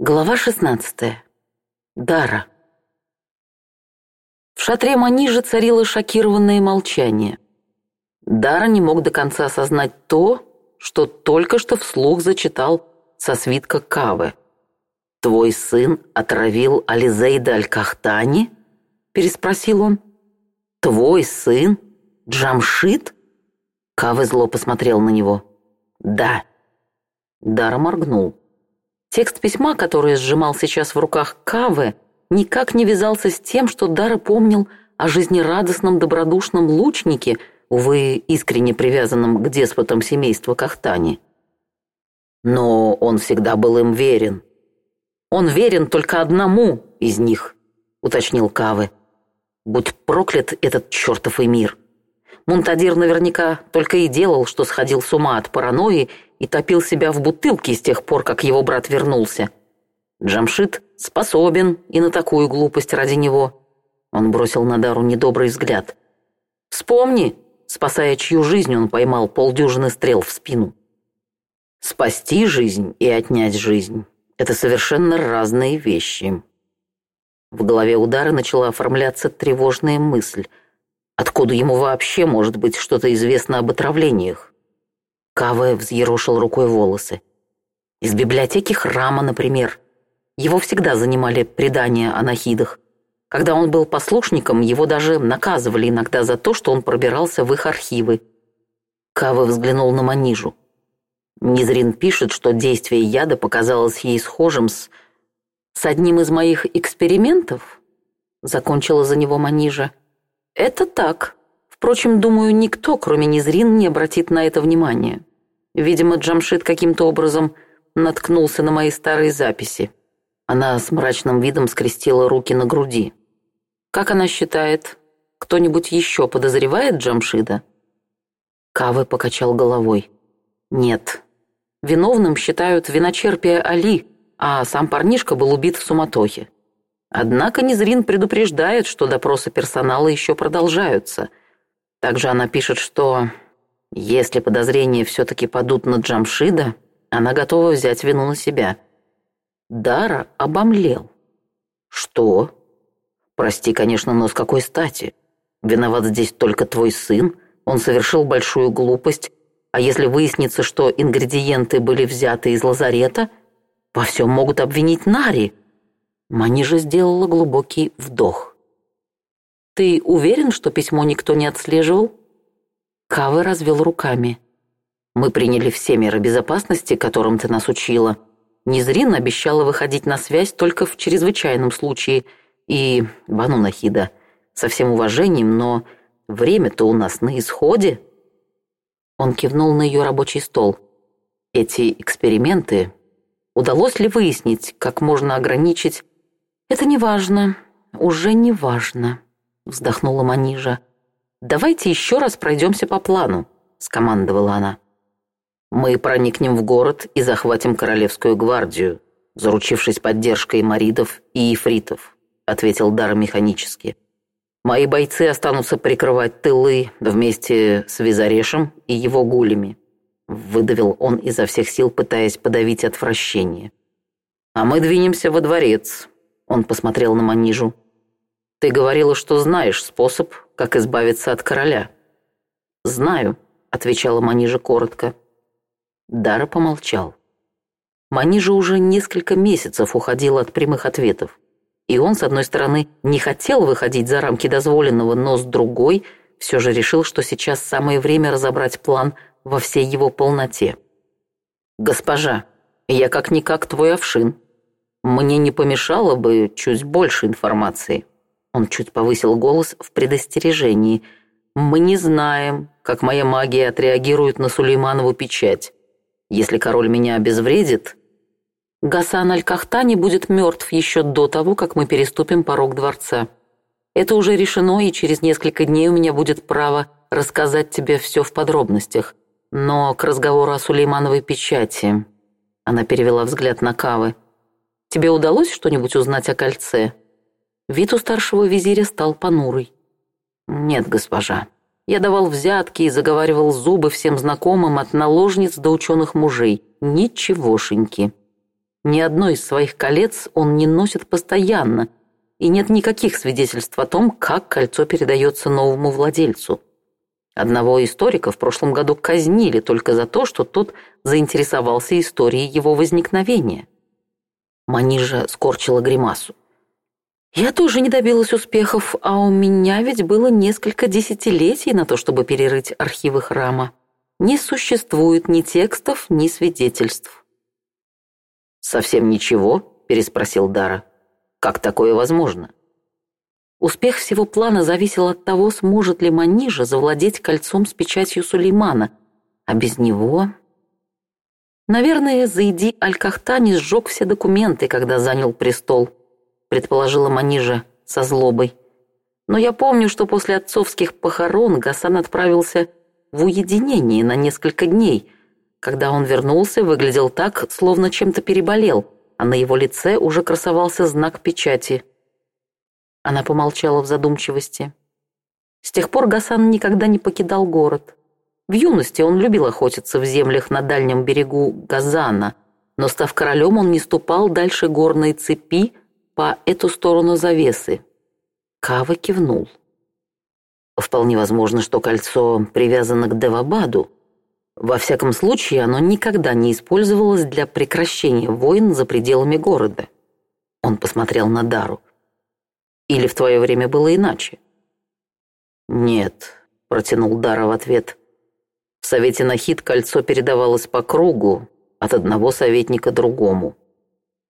Глава 16. Дара. В шатре Манижа царило шокированное молчание. Дара не мог до конца осознать то, что только что вслух зачитал со свитка Кавы. «Твой сын отравил Ализейда Аль-Кахтани?» – переспросил он. «Твой сын? Джамшит?» Кавы зло посмотрел на него. «Да». Дара моргнул. Текст письма, который сжимал сейчас в руках Кавы, никак не вязался с тем, что Дара помнил о жизнерадостном добродушном лучнике, увы, искренне привязанном к деспотам семейства Кахтани. Но он всегда был им верен. «Он верен только одному из них», — уточнил Кавы. «Будь проклят этот чертов мир. Мунтадир наверняка только и делал, что сходил с ума от паранойи и топил себя в бутылке с тех пор, как его брат вернулся. Джамшит способен и на такую глупость ради него. Он бросил на Дару недобрый взгляд. «Вспомни!» Спасая чью жизнь, он поймал полдюжины стрел в спину. Спасти жизнь и отнять жизнь – это совершенно разные вещи. В голове удара начала оформляться тревожная мысль. Откуда ему вообще может быть что-то известно об отравлениях? Каве взъерошил рукой волосы. Из библиотеки храма, например. Его всегда занимали предания о нахидах. Когда он был послушником, его даже наказывали иногда за то, что он пробирался в их архивы. Кава взглянул на Манижу. Низрин пишет, что действие яда показалось ей схожим с... «С одним из моих экспериментов?» Закончила за него Манижа. «Это так. Впрочем, думаю, никто, кроме Низрин, не обратит на это внимания». Видимо, Джамшит каким-то образом наткнулся на мои старые записи. Она с мрачным видом скрестила руки на груди. «Как она считает, кто-нибудь еще подозревает Джамшида?» Кавы покачал головой. «Нет. Виновным считают виночерпия Али, а сам парнишка был убит в суматохе. Однако Незрин предупреждает, что допросы персонала еще продолжаются. Также она пишет, что если подозрения все-таки падут на Джамшида, она готова взять вину на себя. Дара обомлел. «Что? Прости, конечно, но с какой стати? Виноват здесь только твой сын, он совершил большую глупость, а если выяснится, что ингредиенты были взяты из лазарета, во всем могут обвинить Нари». Манижа сделала глубокий вдох. «Ты уверен, что письмо никто не отслеживал?» Кавы развел руками. «Мы приняли все меры безопасности, которым ты нас учила. Незрин обещала выходить на связь только в чрезвычайном случае. И, Бану Нахида, со всем уважением, но время-то у нас на исходе». Он кивнул на ее рабочий стол. «Эти эксперименты... Удалось ли выяснить, как можно ограничить...» «Это не важно. Уже не важно», — вздохнула Манижа. «Давайте еще раз пройдемся по плану», — скомандовала она. «Мы проникнем в город и захватим Королевскую гвардию, заручившись поддержкой маридов и ефритов, — ответил Дар механически. «Мои бойцы останутся прикрывать тылы вместе с Визарешем и его гулями», — выдавил он изо всех сил, пытаясь подавить отвращение. «А мы двинемся во дворец», — он посмотрел на Манижу. «Ты говорила, что знаешь способ, как избавиться от короля». «Знаю», — отвечала Манижа коротко. Дара помолчал. Манижа уже несколько месяцев уходила от прямых ответов. И он, с одной стороны, не хотел выходить за рамки дозволенного, но с другой все же решил, что сейчас самое время разобрать план во всей его полноте. «Госпожа, я как-никак твой овшин. Мне не помешало бы чуть больше информации». Он чуть повысил голос в предостережении. «Мы не знаем, как моя магия отреагирует на Сулейманову печать. Если король меня обезвредит...» «Гасан Аль-Кахтани будет мертв еще до того, как мы переступим порог дворца. Это уже решено, и через несколько дней у меня будет право рассказать тебе все в подробностях. Но к разговору о Сулеймановой печати...» Она перевела взгляд на Кавы. «Тебе удалось что-нибудь узнать о кольце?» Вид у старшего визиря стал понурый. «Нет, госпожа. Я давал взятки и заговаривал зубы всем знакомым от наложниц до ученых мужей. Ничегошеньки. Ни одно из своих колец он не носит постоянно, и нет никаких свидетельств о том, как кольцо передается новому владельцу. Одного историка в прошлом году казнили только за то, что тот заинтересовался историей его возникновения». Манижа скорчила гримасу. Я тоже не добилась успехов, а у меня ведь было несколько десятилетий на то, чтобы перерыть архивы храма. Не существует ни текстов, ни свидетельств. «Совсем ничего?» – переспросил Дара. «Как такое возможно?» Успех всего плана зависел от того, сможет ли Манижа завладеть кольцом с печатью Сулеймана, а без него... Наверное, Заиди Аль-Кахтани сжег все документы, когда занял престол предположила Манижа со злобой. Но я помню, что после отцовских похорон Гасан отправился в уединение на несколько дней. Когда он вернулся, выглядел так, словно чем-то переболел, а на его лице уже красовался знак печати. Она помолчала в задумчивости. С тех пор Гасан никогда не покидал город. В юности он любил охотиться в землях на дальнем берегу Газана, но, став королем, он не ступал дальше горной цепи – по эту сторону завесы. Кава кивнул. Вполне возможно, что кольцо привязано к Девабаду. Во всяком случае, оно никогда не использовалось для прекращения войн за пределами города. Он посмотрел на Дару. Или в твое время было иначе? Нет, протянул Дара в ответ. В Совете Нахид кольцо передавалось по кругу, от одного советника другому.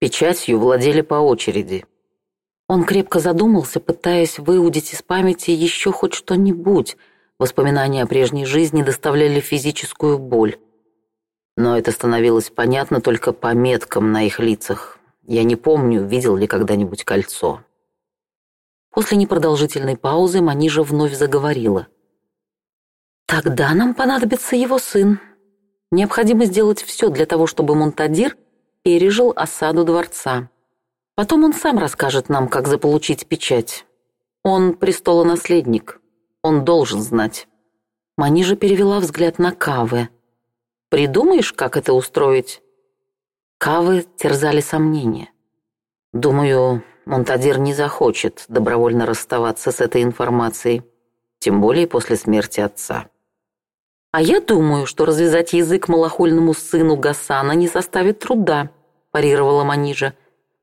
Печатью владели по очереди. Он крепко задумался, пытаясь выудить из памяти еще хоть что-нибудь. Воспоминания о прежней жизни доставляли физическую боль. Но это становилось понятно только по меткам на их лицах. Я не помню, видел ли когда-нибудь кольцо. После непродолжительной паузы Манижа вновь заговорила. «Тогда нам понадобится его сын. Необходимо сделать все для того, чтобы Монтадир – пережил осаду дворца. Потом он сам расскажет нам, как заполучить печать. Он престолонаследник. Он должен знать. Манижа перевела взгляд на Кавы. «Придумаешь, как это устроить?» Кавы терзали сомнения. «Думаю, Монтадир не захочет добровольно расставаться с этой информацией, тем более после смерти отца». А я думаю, что развязать язык малохольному сыну Гасана не составит труда, парировала Манижа.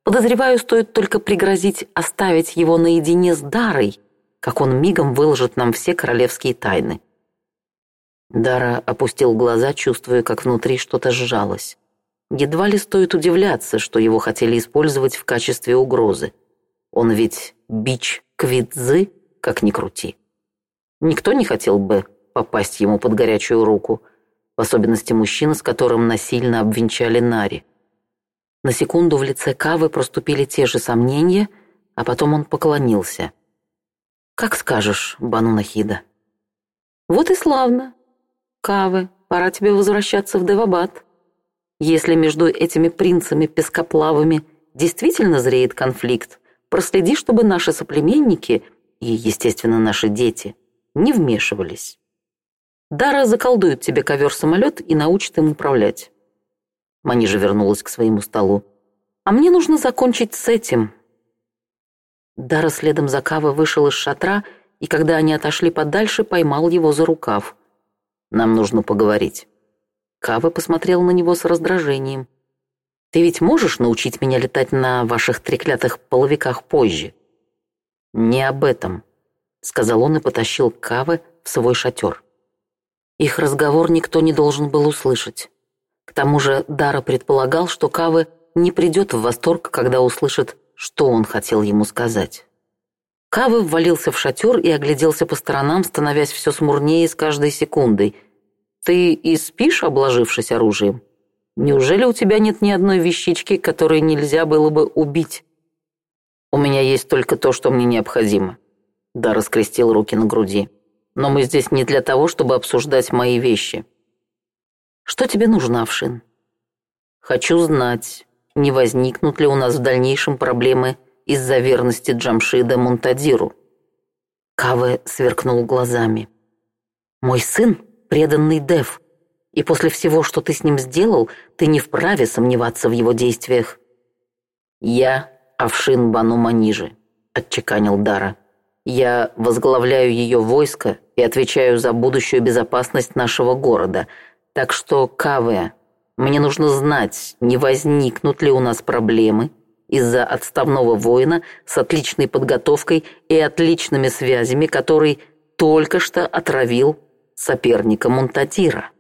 Подозреваю, стоит только пригрозить оставить его наедине с Дарой, как он мигом выложит нам все королевские тайны. Дара опустил глаза, чувствуя, как внутри что-то сжалось. Едва ли стоит удивляться, что его хотели использовать в качестве угрозы. Он ведь бич квидзы, как ни крути. Никто не хотел бы попасть ему под горячую руку, в особенности мужчина, с которым насильно обвенчали Нари. На секунду в лице Кавы проступили те же сомнения, а потом он поклонился. «Как скажешь, Бану Нахида». «Вот и славно. Кавы, пора тебе возвращаться в Девабад. Если между этими принцами-пескоплавами действительно зреет конфликт, проследи, чтобы наши соплеменники и, естественно, наши дети не вмешивались». Дара заколдует тебе ковер-самолет и научит им управлять». Манижа вернулась к своему столу. «А мне нужно закончить с этим». Дара следом за Кава вышел из шатра, и когда они отошли подальше, поймал его за рукав. «Нам нужно поговорить». Кава посмотрел на него с раздражением. «Ты ведь можешь научить меня летать на ваших треклятых половиках позже?» «Не об этом», — сказал он и потащил Кавы в свой шатер. Их разговор никто не должен был услышать. К тому же Дара предполагал, что Кавы не придет в восторг, когда услышит, что он хотел ему сказать. Кавы ввалился в шатер и огляделся по сторонам, становясь все смурнее с каждой секундой. «Ты и спишь, обложившись оружием? Неужели у тебя нет ни одной вещички, которой нельзя было бы убить?» «У меня есть только то, что мне необходимо», — Дара скрестил руки на груди но мы здесь не для того, чтобы обсуждать мои вещи. Что тебе нужно, Авшин? Хочу знать, не возникнут ли у нас в дальнейшем проблемы из-за верности Джамшида Монтадиру? Каве сверкнул глазами. «Мой сын — преданный Дев, и после всего, что ты с ним сделал, ты не вправе сомневаться в его действиях». «Я — Авшин Бану Манижи», — отчеканил Дара. Я возглавляю ее войско и отвечаю за будущую безопасность нашего города. Так что, Каве, мне нужно знать, не возникнут ли у нас проблемы из-за отставного воина с отличной подготовкой и отличными связями, который только что отравил соперника Монтатира.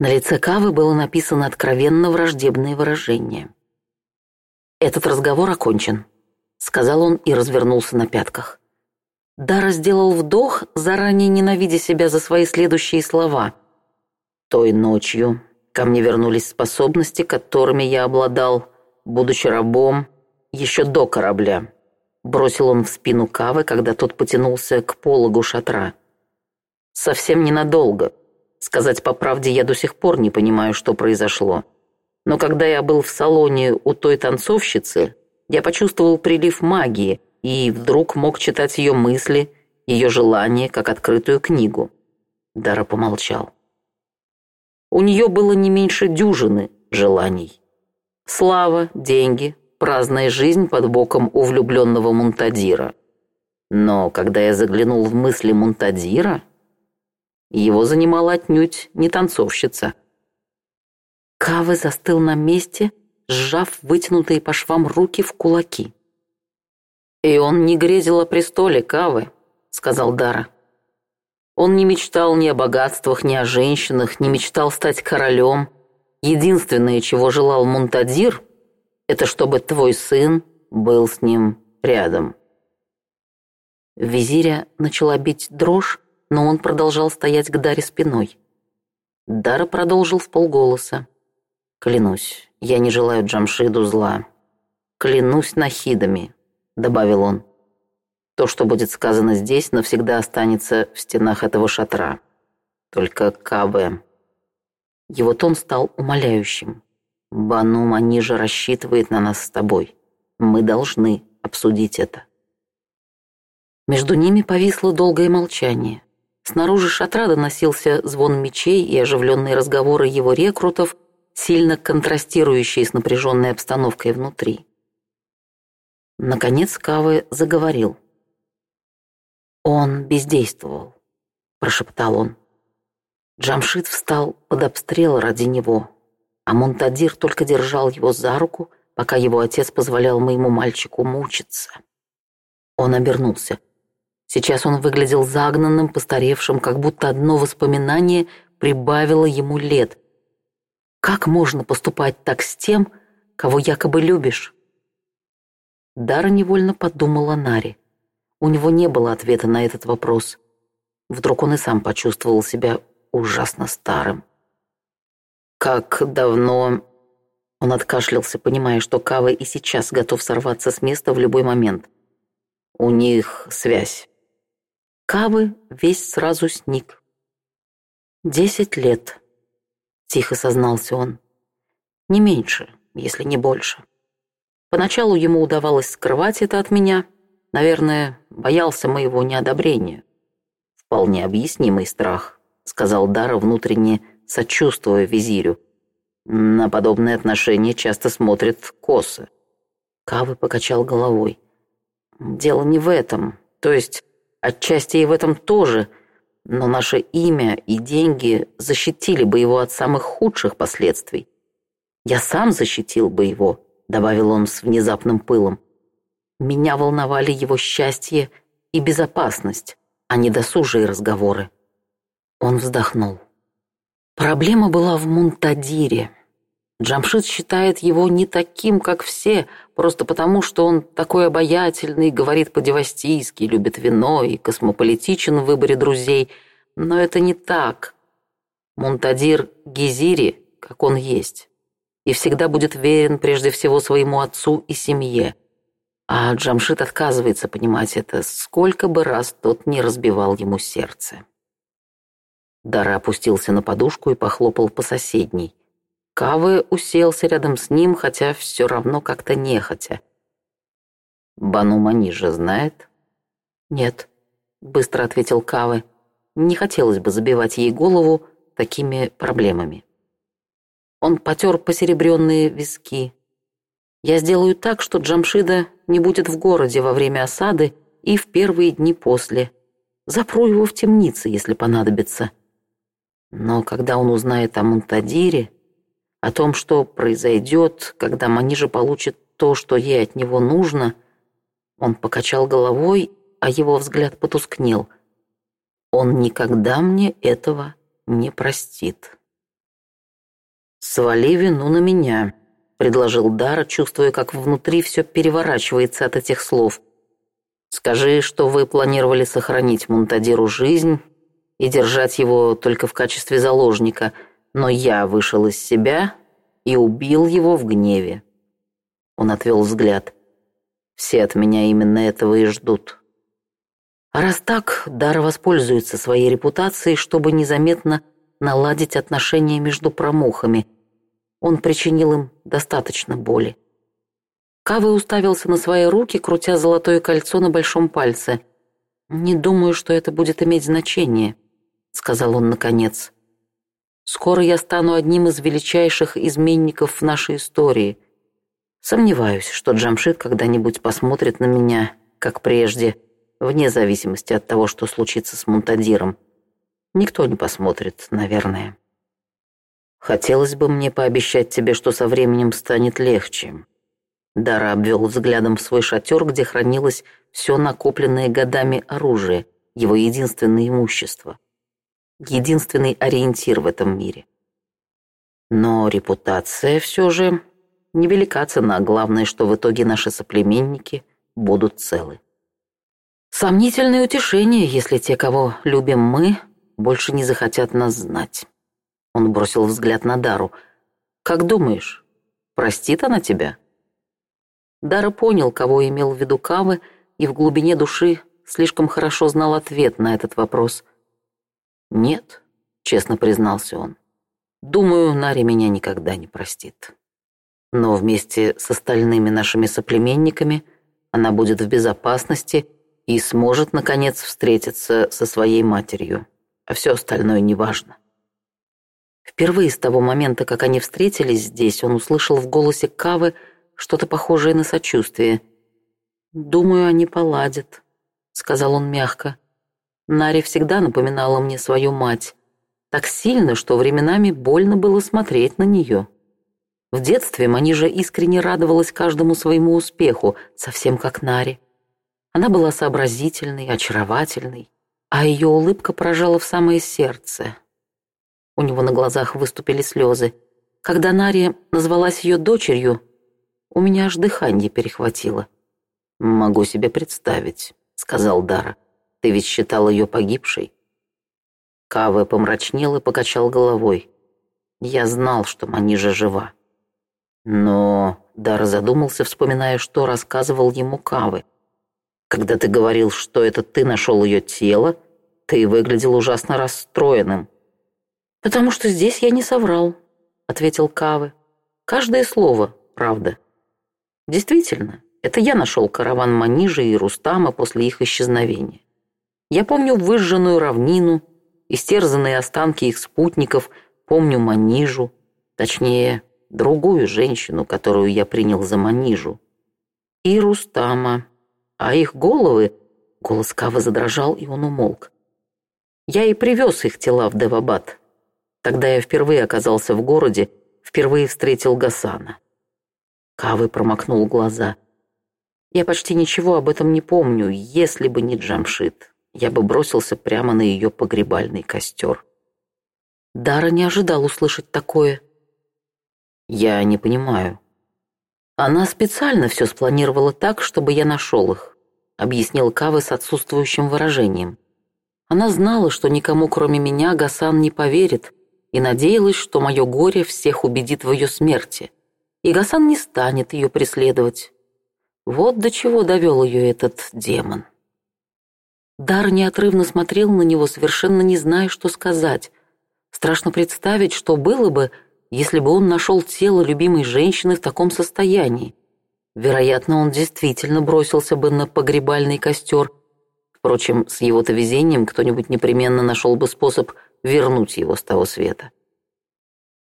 На лице Кавы было написано откровенно враждебное выражение. «Этот разговор окончен», сказал он и развернулся на пятках. Дара сделал вдох, заранее ненавидя себя за свои следующие слова. «Той ночью ко мне вернулись способности, которыми я обладал, будучи рабом, еще до корабля», бросил он в спину Кавы, когда тот потянулся к пологу шатра. «Совсем ненадолго. Сказать по правде, я до сих пор не понимаю, что произошло. Но когда я был в салоне у той танцовщицы, я почувствовал прилив магии и вдруг мог читать ее мысли, ее желания, как открытую книгу. Дара помолчал. У нее было не меньше дюжины желаний. Слава, деньги, праздная жизнь под боком у влюбленного Мунтадира. Но когда я заглянул в мысли Мунтадира, его занимала отнюдь не танцовщица. Кавы застыл на месте, сжав вытянутые по швам руки в кулаки. «И он не грезил о престоле, Кавы», — сказал Дара. «Он не мечтал ни о богатствах, ни о женщинах, не мечтал стать королем. Единственное, чего желал Мунтадир, это чтобы твой сын был с ним рядом». Визиря начала бить дрожь, но он продолжал стоять к Даре спиной. Дара продолжил в полголоса. «Клянусь, я не желаю Джамшиду зла. Клянусь нахидами», — добавил он. «То, что будет сказано здесь, навсегда останется в стенах этого шатра. Только Кабе». Его тон стал умоляющим. «Банум, они же рассчитывает на нас с тобой. Мы должны обсудить это». Между ними повисло долгое молчание. Снаружи шатра доносился звон мечей и оживленные разговоры его рекрутов — сильно контрастирующие с напряженной обстановкой внутри. Наконец Кавы заговорил. «Он бездействовал», — прошептал он. Джамшит встал под обстрел ради него, а Монтадир только держал его за руку, пока его отец позволял моему мальчику мучиться. Он обернулся. Сейчас он выглядел загнанным, постаревшим, как будто одно воспоминание прибавило ему лет, как можно поступать так с тем, кого якобы любишь? Дара невольно подумала Наре. У него не было ответа на этот вопрос. Вдруг он и сам почувствовал себя ужасно старым. «Как давно...» Он откашлялся, понимая, что Кава и сейчас готов сорваться с места в любой момент. «У них связь». Кавы весь сразу сник. «Десять лет», Тихо сознался он. Не меньше, если не больше. Поначалу ему удавалось скрывать это от меня. Наверное, боялся моего неодобрения. «Вполне объяснимый страх», — сказал Дара внутренне, сочувствуя визирю. «На подобные отношения часто смотрят косы». Кавы покачал головой. «Дело не в этом. То есть, отчасти и в этом тоже, но наше имя и деньги защитили бы его от самых худших последствий. Я сам защитил бы его, добавил он с внезапным пылом. Меня волновали его счастье и безопасность, а не досужие разговоры. Он вздохнул. Проблема была в Мунтадире. Джамшит считает его не таким, как все, просто потому, что он такой обаятельный, говорит по-девастийски, любит вино и космополитичен в выборе друзей. Но это не так. Мунтадир Гизири, как он есть, и всегда будет верен прежде всего своему отцу и семье. А Джамшит отказывается понимать это, сколько бы раз тот не разбивал ему сердце. Дара опустился на подушку и похлопал по соседней. Кавы уселся рядом с ним, хотя все равно как-то нехотя. «Бану Манижа знает?» «Нет», — быстро ответил Кавы. «Не хотелось бы забивать ей голову такими проблемами». Он потер посеребренные виски. «Я сделаю так, что Джамшида не будет в городе во время осады и в первые дни после. Запру его в темнице, если понадобится». Но когда он узнает о Мунтадире, о том, что произойдет, когда Манижа получит то, что ей от него нужно. Он покачал головой, а его взгляд потускнел. Он никогда мне этого не простит. «Свали вину на меня», — предложил Дара, чувствуя, как внутри все переворачивается от этих слов. «Скажи, что вы планировали сохранить Мунтадиру жизнь и держать его только в качестве заложника — но я вышел из себя и убил его в гневе. Он отвел взгляд. Все от меня именно этого и ждут. А раз так, Дара воспользуется своей репутацией, чтобы незаметно наладить отношения между промохами. Он причинил им достаточно боли. Кавы уставился на свои руки, крутя золотое кольцо на большом пальце. «Не думаю, что это будет иметь значение», — сказал он наконец. Скоро я стану одним из величайших изменников в нашей истории. Сомневаюсь, что Джамшит когда-нибудь посмотрит на меня, как прежде, вне зависимости от того, что случится с Мунтадиром. Никто не посмотрит, наверное. Хотелось бы мне пообещать тебе, что со временем станет легче. Дара обвел взглядом свой шатер, где хранилось все накопленное годами оружие, его единственное имущество — единственный ориентир в этом мире. Но репутация все же невелика цена. Главное, что в итоге наши соплеменники будут целы. Сомнительное утешение, если те, кого любим мы, больше не захотят нас знать. Он бросил взгляд на Дару. «Как думаешь, простит она тебя?» Дара понял, кого имел в виду Кавы, и в глубине души слишком хорошо знал ответ на этот вопрос. «Нет», — честно признался он. «Думаю, Нари меня никогда не простит. Но вместе с остальными нашими соплеменниками она будет в безопасности и сможет, наконец, встретиться со своей матерью, а все остальное неважно». Впервые с того момента, как они встретились здесь, он услышал в голосе Кавы что-то похожее на сочувствие. «Думаю, они поладят», — сказал он мягко. Нари всегда напоминала мне свою мать. Так сильно, что временами больно было смотреть на нее. В детстве Манижа искренне радовалась каждому своему успеху, совсем как Нари. Она была сообразительной, очаровательной, а ее улыбка поражала в самое сердце. У него на глазах выступили слезы. Когда Нари назвалась ее дочерью, у меня аж дыхание перехватило. «Могу себе представить», — сказал Дара. Ты ведь считал ее погибшей?» Каве помрачнел и покачал головой. «Я знал, что Манижа жива». «Но...» — Дар задумался, вспоминая, что рассказывал ему Кавы. «Когда ты говорил, что это ты нашел ее тело, ты выглядел ужасно расстроенным». «Потому что здесь я не соврал», — ответил Кавы. «Каждое слово, правда». «Действительно, это я нашел караван Манижи и Рустама после их исчезновения. Я помню выжженную равнину, истерзанные останки их спутников, помню Манижу, точнее, другую женщину, которую я принял за Манижу, и Рустама. А их головы... Голос Кавы задрожал, и он умолк. Я и привез их тела в Девабад. Тогда я впервые оказался в городе, впервые встретил Гасана. Кавы промокнул глаза. Я почти ничего об этом не помню, если бы не Джамшит я бы бросился прямо на ее погребальный костер. Дара не ожидал услышать такое. Я не понимаю. Она специально все спланировала так, чтобы я нашел их, объяснил Кавы с отсутствующим выражением. Она знала, что никому, кроме меня, Гасан не поверит, и надеялась, что мое горе всех убедит в ее смерти, и Гасан не станет ее преследовать. Вот до чего довел ее этот демон. Дар неотрывно смотрел на него, совершенно не зная, что сказать. Страшно представить, что было бы, если бы он нашел тело любимой женщины в таком состоянии. Вероятно, он действительно бросился бы на погребальный костер. Впрочем, с его-то везением кто-нибудь непременно нашел бы способ вернуть его с того света.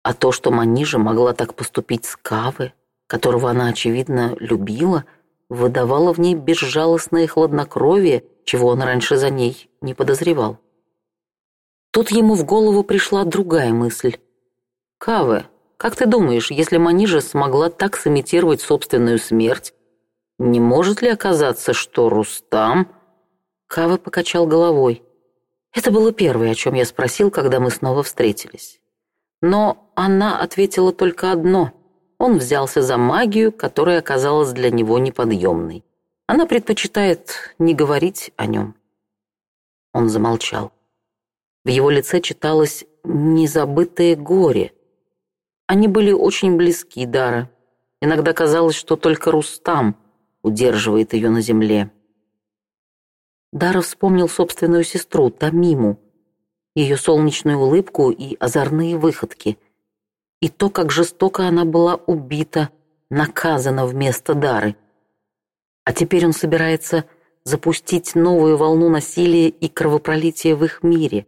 А то, что Манижа могла так поступить с Кавы, которого она, очевидно, любила, выдавало в ней безжалостное хладнокровие чего он раньше за ней не подозревал. Тут ему в голову пришла другая мысль. «Каве, как ты думаешь, если Манижа смогла так сымитировать собственную смерть, не может ли оказаться, что Рустам...» Каве покачал головой. Это было первое, о чем я спросил, когда мы снова встретились. Но она ответила только одно. Он взялся за магию, которая оказалась для него неподъемной. Она предпочитает не говорить о нем. Он замолчал. В его лице читалось незабытое горе. Они были очень близки Дара. Иногда казалось, что только Рустам удерживает ее на земле. Дара вспомнил собственную сестру, Тамиму, ее солнечную улыбку и озорные выходки, и то, как жестоко она была убита, наказана вместо Дары — а теперь он собирается запустить новую волну насилия и кровопролития в их мире.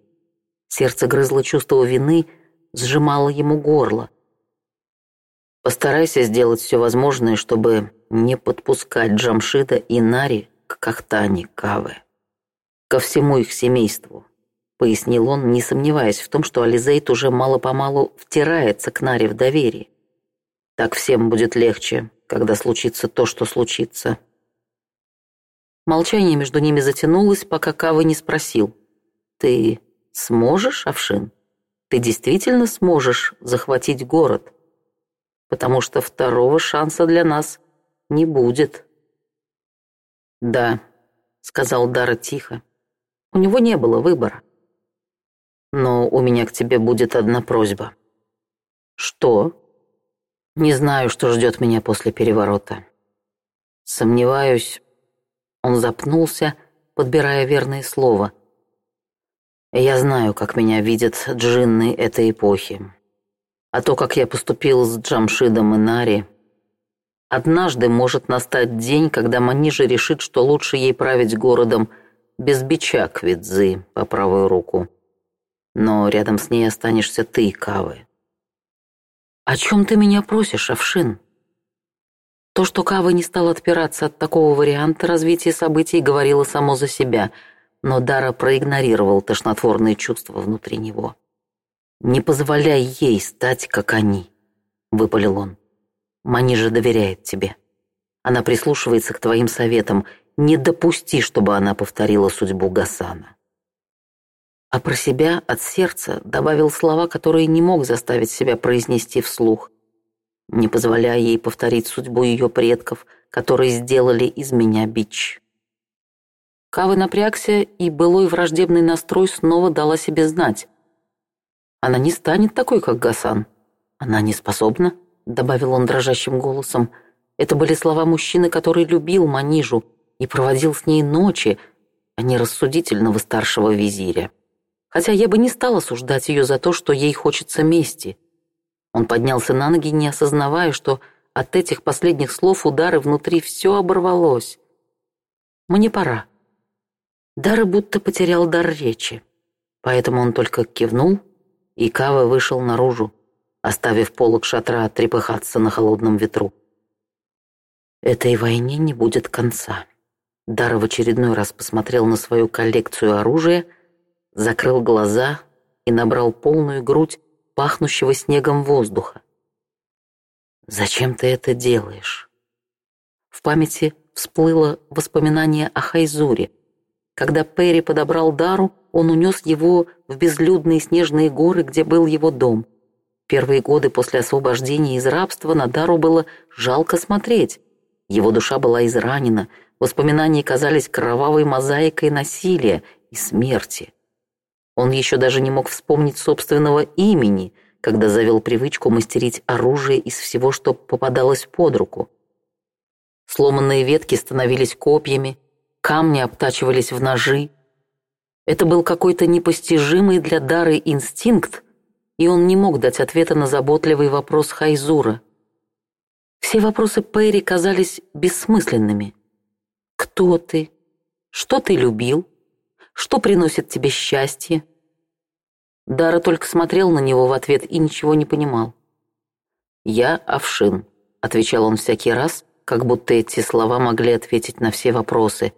Сердце грызло чувство вины, сжимало ему горло. Постарайся сделать все возможное, чтобы не подпускать Джамшида и Нари к Кахтане Каве. Ко всему их семейству, пояснил он, не сомневаясь в том, что Ализейт уже мало-помалу втирается к Нари в доверие. Так всем будет легче, когда случится то, что случится. Молчание между ними затянулось, пока Кава не спросил. «Ты сможешь, Овшин? Ты действительно сможешь захватить город? Потому что второго шанса для нас не будет». «Да», — сказал Дара тихо. «У него не было выбора». «Но у меня к тебе будет одна просьба». «Что?» «Не знаю, что ждет меня после переворота. Сомневаюсь, он запнулся, подбирая верное слово. «Я знаю, как меня видят джинны этой эпохи. А то, как я поступил с Джамшидом и Нари. Однажды может настать день, когда Манижа решит, что лучше ей править городом без бича Квидзы по правую руку. Но рядом с ней останешься ты, Кавы». «О чем ты меня просишь, Авшин?» То, что Кава не стал отпираться от такого варианта развития событий, говорило само за себя, но Дара проигнорировал тошнотворные чувства внутри него. «Не позволяй ей стать, как они», — выпалил он. «Мани же доверяет тебе. Она прислушивается к твоим советам. Не допусти, чтобы она повторила судьбу Гасана». А про себя от сердца добавил слова, которые не мог заставить себя произнести вслух — не позволяя ей повторить судьбу ее предков, которые сделали из меня бич. Кавы напрягся, и былой враждебный настрой снова дала себе знать. «Она не станет такой, как Гасан. Она не способна», — добавил он дрожащим голосом. Это были слова мужчины, который любил Манижу и проводил с ней ночи, а не рассудительного старшего визиря. Хотя я бы не стал осуждать ее за то, что ей хочется мести. Он поднялся на ноги, не осознавая, что от этих последних слов удары внутри все оборвалось. «Мне пора». Дара будто потерял дар речи, поэтому он только кивнул, и Кава вышел наружу, оставив полок шатра трепыхаться на холодном ветру. Этой войне не будет конца. Дара в очередной раз посмотрел на свою коллекцию оружия, закрыл глаза и набрал полную грудь пахнущего снегом воздуха. «Зачем ты это делаешь?» В памяти всплыло воспоминание о Хайзуре. Когда Перри подобрал Дару, он унес его в безлюдные снежные горы, где был его дом. Первые годы после освобождения из рабства на Дару было жалко смотреть. Его душа была изранена, воспоминания казались кровавой мозаикой насилия и смерти. Он еще даже не мог вспомнить собственного имени, когда завел привычку мастерить оружие из всего, что попадалось под руку. Сломанные ветки становились копьями, камни обтачивались в ножи. Это был какой-то непостижимый для Дары инстинкт, и он не мог дать ответа на заботливый вопрос Хайзура. Все вопросы Перри казались бессмысленными. «Кто ты? Что ты любил? Что приносит тебе счастье?» Дара только смотрел на него в ответ и ничего не понимал. «Я овшин», — отвечал он всякий раз, как будто эти слова могли ответить на все вопросы.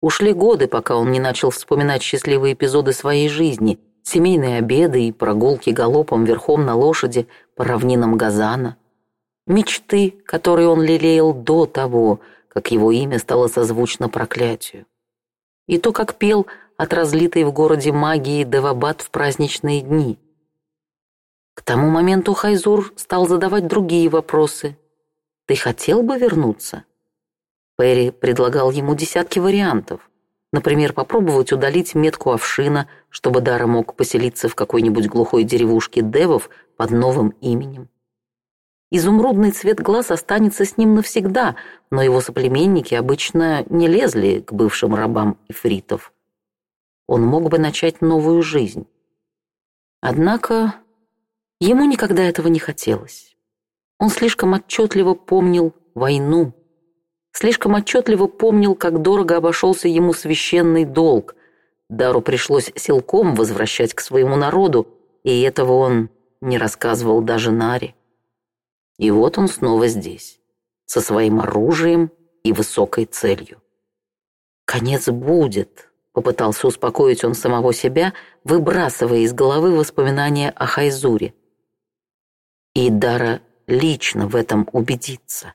Ушли годы, пока он не начал вспоминать счастливые эпизоды своей жизни, семейные обеды и прогулки галопом верхом на лошади по равнинам Газана. Мечты, которые он лелеял до того, как его имя стало созвучно проклятию и то, как пел от разлитой в городе магии Девабад в праздничные дни. К тому моменту Хайзур стал задавать другие вопросы. «Ты хотел бы вернуться?» Перри предлагал ему десятки вариантов. Например, попробовать удалить метку овшина, чтобы Дара мог поселиться в какой-нибудь глухой деревушке девов под новым именем. Изумрудный цвет глаз останется с ним навсегда, но его соплеменники обычно не лезли к бывшим рабам эфритов. Он мог бы начать новую жизнь. Однако ему никогда этого не хотелось. Он слишком отчетливо помнил войну, слишком отчетливо помнил, как дорого обошелся ему священный долг. Дару пришлось силком возвращать к своему народу, и этого он не рассказывал даже Наре. И вот он снова здесь, со своим оружием и высокой целью. «Конец будет», — попытался успокоить он самого себя, выбрасывая из головы воспоминания о Хайзуре. И Дара лично в этом убедится.